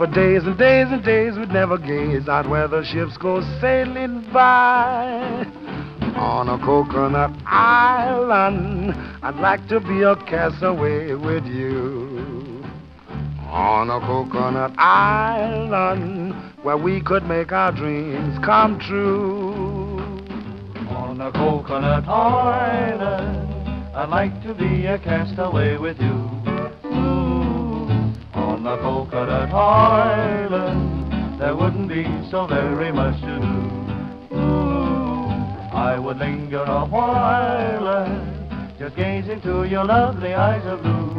For days and days and days we'd never gaze out where the ships go sailing by. On a coconut island, I'd like to be a castaway with you. On a coconut island, where we could make our dreams come true. On a coconut island, I'd like to be a castaway with you. On the coconut island, there wouldn't be so very much to do. Ooh, I would linger a while, just gaze into your lovely eyes of blue.